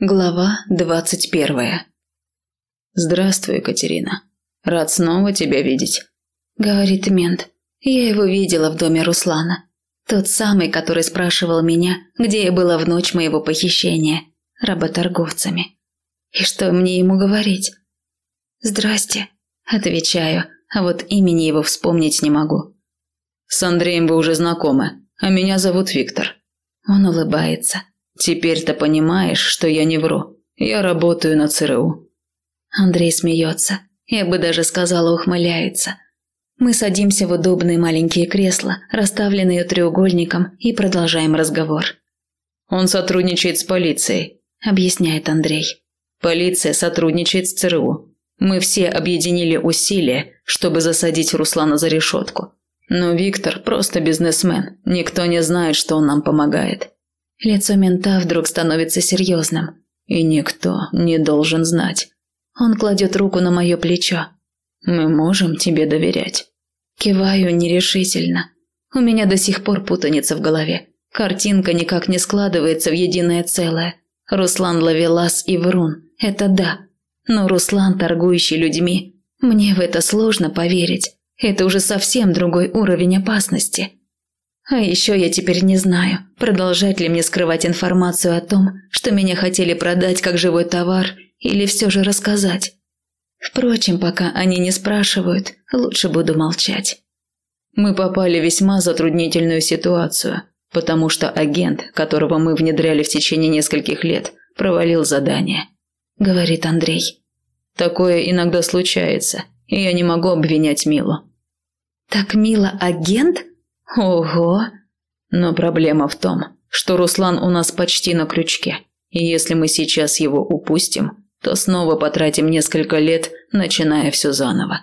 Глава двадцать первая. «Здравствуй, Екатерина. Рад снова тебя видеть», – говорит мент. Я его видела в доме Руслана. Тот самый, который спрашивал меня, где я была в ночь моего похищения, работорговцами. И что мне ему говорить? «Здрасте», – отвечаю, а вот имени его вспомнить не могу. «С Андреем вы уже знакомы, а меня зовут Виктор». Он улыбается. Теперь-то понимаешь, что я не вру. Я работаю на ЦРУ. Андрей смеется. Я бы даже сказала, ухмыляется. Мы садимся в удобные маленькие кресла, расставленные треугольником, и продолжаем разговор. Он сотрудничает с полицией, объясняет Андрей. Полиция сотрудничает с ЦРУ. Мы все объединили усилия, чтобы засадить Руслана за решетку. Но Виктор просто бизнесмен. Никто не знает, что он нам помогает. Лицо мента вдруг становится серьезным. И никто не должен знать. Он кладет руку на мое плечо. Мы можем тебе доверять. Киваю нерешительно. У меня до сих пор путаница в голове. Картинка никак не складывается в единое целое. Руслан Лавелас и Врун – это да. Но Руслан, торгующий людьми, мне в это сложно поверить. Это уже совсем другой уровень опасности. А еще я теперь не знаю, продолжать ли мне скрывать информацию о том, что меня хотели продать как живой товар, или все же рассказать. Впрочем, пока они не спрашивают, лучше буду молчать. Мы попали в весьма затруднительную ситуацию, потому что агент, которого мы внедряли в течение нескольких лет, провалил задание, говорит Андрей. Такое иногда случается, и я не могу обвинять Милу. Так Мила агент? Ого! Но проблема в том, что Руслан у нас почти на крючке. И если мы сейчас его упустим, то снова потратим несколько лет, начиная все заново.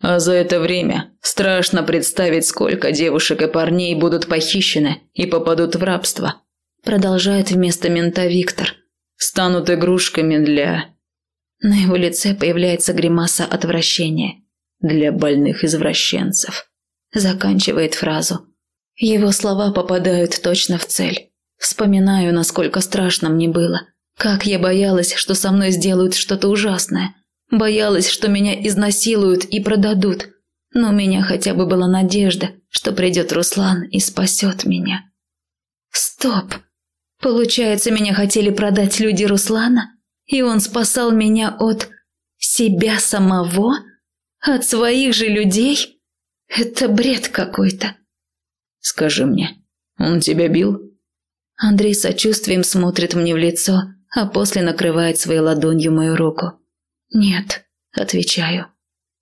А за это время страшно представить, сколько девушек и парней будут похищены и попадут в рабство. Продолжает вместо мента Виктор. Станут игрушками для... На его лице появляется гримаса отвращения. Для больных извращенцев заканчивает фразу. Его слова попадают точно в цель. Вспоминаю, насколько страшно мне было. Как я боялась, что со мной сделают что-то ужасное. Боялась, что меня изнасилуют и продадут. Но у меня хотя бы была надежда, что придет Руслан и спасет меня. Стоп! Получается, меня хотели продать люди Руслана? И он спасал меня от... себя самого? От своих же людей? Это бред какой-то. Скажи мне, он тебя бил? Андрей сочувствием смотрит мне в лицо, а после накрывает своей ладонью мою руку. Нет, отвечаю.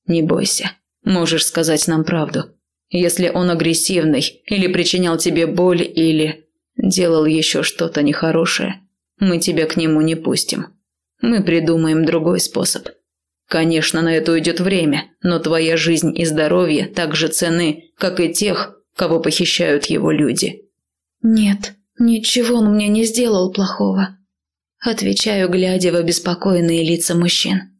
Не бойся, можешь сказать нам правду. Если он агрессивный или причинял тебе боль или делал еще что-то нехорошее, мы тебя к нему не пустим. Мы придумаем другой способ. Конечно, на это уйдет время, но твоя жизнь и здоровье так же ценны, как и тех, кого похищают его люди. Нет, ничего он мне не сделал плохого. Отвечаю, глядя в обеспокоенные лица мужчин.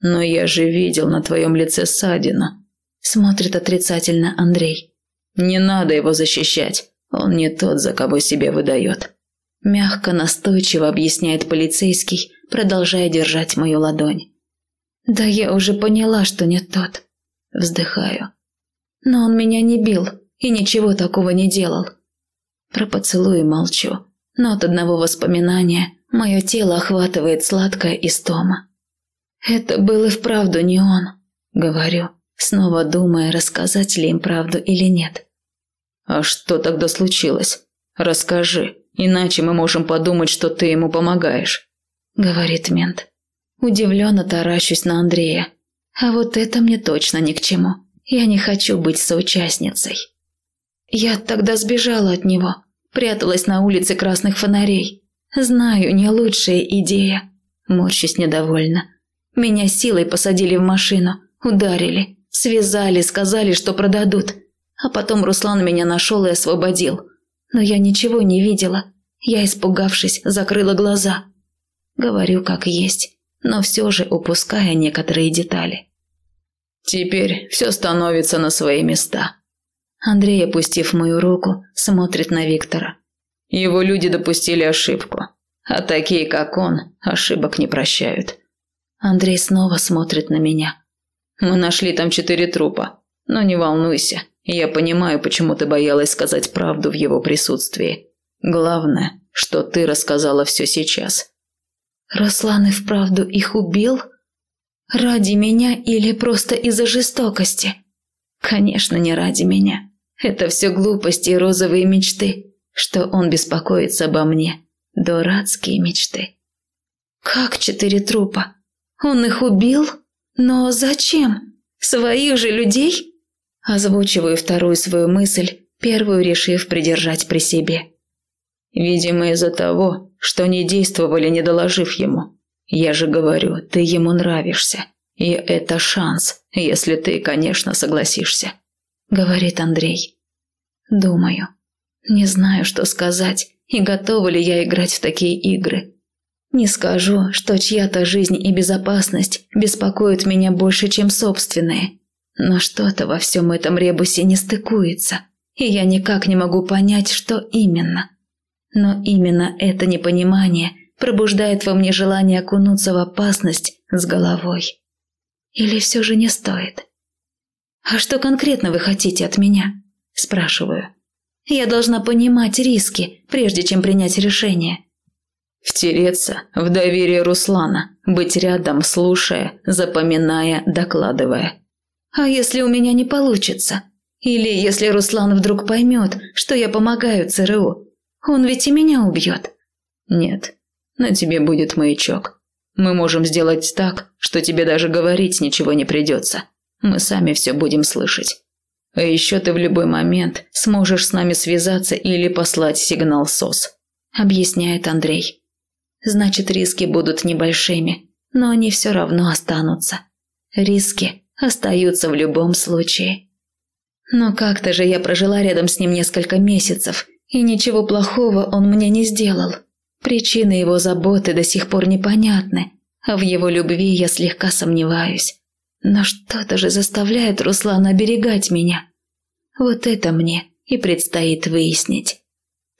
Но я же видел на твоем лице ссадину. Смотрит отрицательно Андрей. Не надо его защищать. Он не тот, за кого себя выдает. Мягко, настойчиво объясняет полицейский, продолжая держать мою ладонь. Да я уже поняла, что не тот. Вздыхаю. Но он меня не бил и ничего такого не делал. Про поцелуй молчу, но от одного воспоминания мое тело охватывает сладкая истома. Это был и вправду не он, говорю, снова думая, рассказать ли им правду или нет. А что тогда случилось? Расскажи, иначе мы можем подумать, что ты ему помогаешь, говорит мент. Удивленно таращусь на Андрея. А вот это мне точно ни к чему. Я не хочу быть соучастницей. Я тогда сбежала от него, пряталась на улице красных фонарей. Знаю, не лучшая идея. Морщусь недовольно. Меня силой посадили в машину, ударили, связали, сказали, что продадут. А потом Руслан меня нашел и освободил. Но я ничего не видела. Я, испугавшись, закрыла глаза. Говорю, как есть но все же упуская некоторые детали. «Теперь все становится на свои места». Андрей, опустив мою руку, смотрит на Виктора. «Его люди допустили ошибку. А такие, как он, ошибок не прощают. Андрей снова смотрит на меня. Мы нашли там четыре трупа. Но не волнуйся, я понимаю, почему ты боялась сказать правду в его присутствии. Главное, что ты рассказала все сейчас. Руслан и вправду их убил? Ради меня или просто из-за жестокости? Конечно, не ради меня. Это все глупости и розовые мечты, что он беспокоится обо мне. Дурацкие мечты. Как четыре трупа? Он их убил? Но зачем? Своих же людей? Озвучиваю вторую свою мысль, первую решив придержать при себе. Видимо, из-за того, что не действовали, не доложив ему. Я же говорю, ты ему нравишься. И это шанс, если ты, конечно, согласишься. Говорит Андрей. Думаю. Не знаю, что сказать и готова ли я играть в такие игры. Не скажу, что чья-то жизнь и безопасность беспокоят меня больше, чем собственные. Но что-то во всем этом ребусе не стыкуется, и я никак не могу понять, что именно. Но именно это непонимание пробуждает во мне желание окунуться в опасность с головой. Или все же не стоит? «А что конкретно вы хотите от меня?» – спрашиваю. Я должна понимать риски, прежде чем принять решение. Втереться в доверие Руслана, быть рядом, слушая, запоминая, докладывая. А если у меня не получится? Или если Руслан вдруг поймет, что я помогаю ЦРУ? Он ведь и меня убьет. Нет, на тебе будет маячок. Мы можем сделать так, что тебе даже говорить ничего не придется. Мы сами все будем слышать. А еще ты в любой момент сможешь с нами связаться или послать сигнал СОС», – объясняет Андрей. «Значит, риски будут небольшими, но они все равно останутся. Риски остаются в любом случае. Но как-то же я прожила рядом с ним несколько месяцев, и ничего плохого он мне не сделал. Причины его заботы до сих пор непонятны, а в его любви я слегка сомневаюсь. Но что-то же заставляет Руслана оберегать меня. Вот это мне и предстоит выяснить.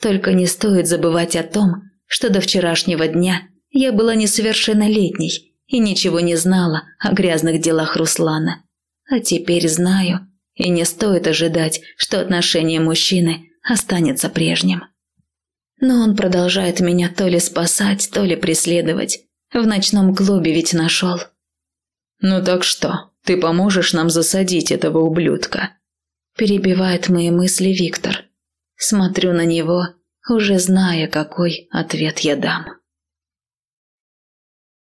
Только не стоит забывать о том, что до вчерашнего дня я была несовершеннолетней и ничего не знала о грязных делах Руслана. А теперь знаю, и не стоит ожидать, что отношение мужчины останется прежним. Но он продолжает меня то ли спасать, то ли преследовать. В ночном клубе ведь нашел. «Ну так что, ты поможешь нам засадить этого ублюдка?» Перебивает мои мысли Виктор. Смотрю на него, уже зная, какой ответ я дам.